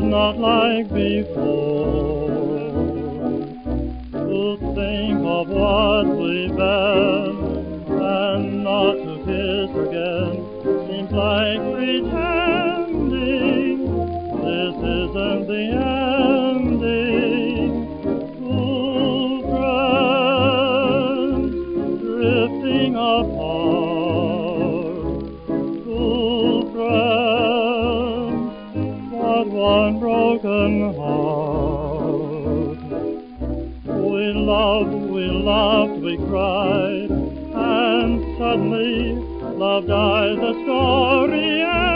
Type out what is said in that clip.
was not like before. To think of what we've been and not to kiss again seems like pretend. Heart. We loved, we laughed, we cried, and suddenly love died. The story.